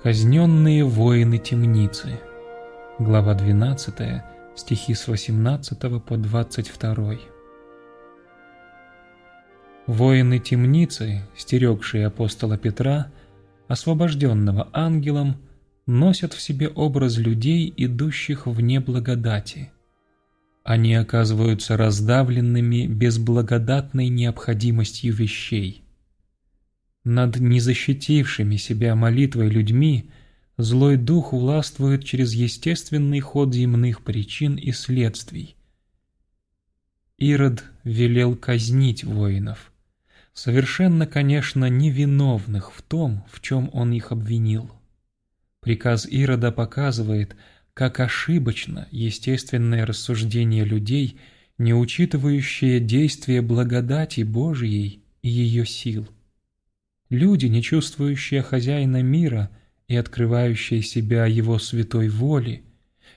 Казненные воины темницы. Глава 12, стихи с 18 по 22. Воины темницы, стерегшие апостола Петра, освобожденного ангелом, носят в себе образ людей, идущих вне благодати. Они оказываются раздавленными безблагодатной необходимостью вещей – над незащитившими себя молитвой людьми злой дух властвует через естественный ход земных причин и следствий. Ирод велел казнить воинов, совершенно, конечно, невиновных в том, в чем он их обвинил. Приказ Ирода показывает, как ошибочно естественное рассуждение людей, не учитывающее действие благодати Божьей и ее сил. Люди, не чувствующие хозяина мира и открывающие себя его святой воли,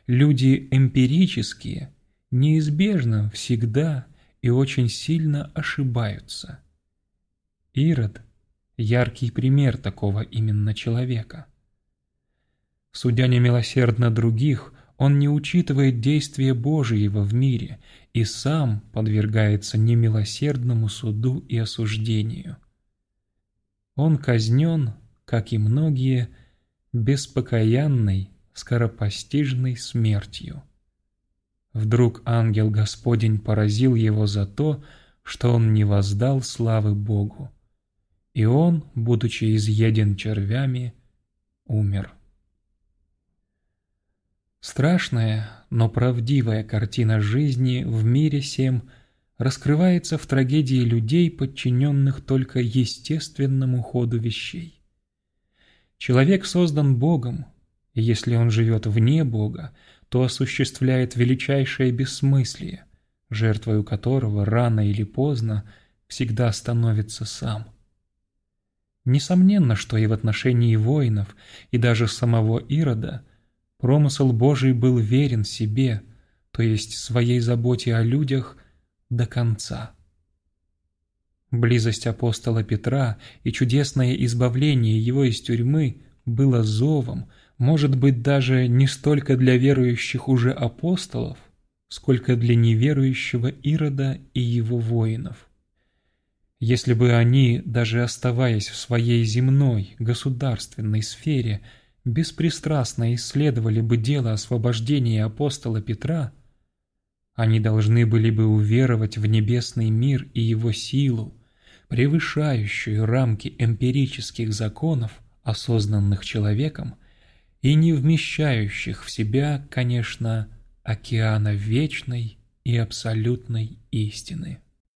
люди эмпирические, неизбежно всегда и очень сильно ошибаются. Ирод – яркий пример такого именно человека. Судя немилосердно других, он не учитывает действия Божьего в мире и сам подвергается немилосердному суду и осуждению – он казнен, как и многие, беспокаянной, скоропостижной смертью. Вдруг ангел Господень поразил его за то, что он не воздал славы Богу, и он, будучи изъеден червями, умер. Страшная, но правдивая картина жизни в мире сем – раскрывается в трагедии людей, подчиненных только естественному ходу вещей. Человек создан Богом, и если он живет вне Бога, то осуществляет величайшее бессмыслие, жертвою которого рано или поздно всегда становится сам. Несомненно, что и в отношении воинов, и даже самого Ирода, промысел Божий был верен себе, то есть своей заботе о людях до конца. Близость апостола Петра и чудесное избавление его из тюрьмы было зовом, может быть, даже не столько для верующих уже апостолов, сколько для неверующего Ирода и его воинов. Если бы они, даже оставаясь в своей земной, государственной сфере, беспристрастно исследовали бы дело освобождения апостола Петра – они должны были бы уверовать в небесный мир и его силу, превышающую рамки эмпирических законов, осознанных человеком, и не вмещающих в себя, конечно, океана вечной и абсолютной истины.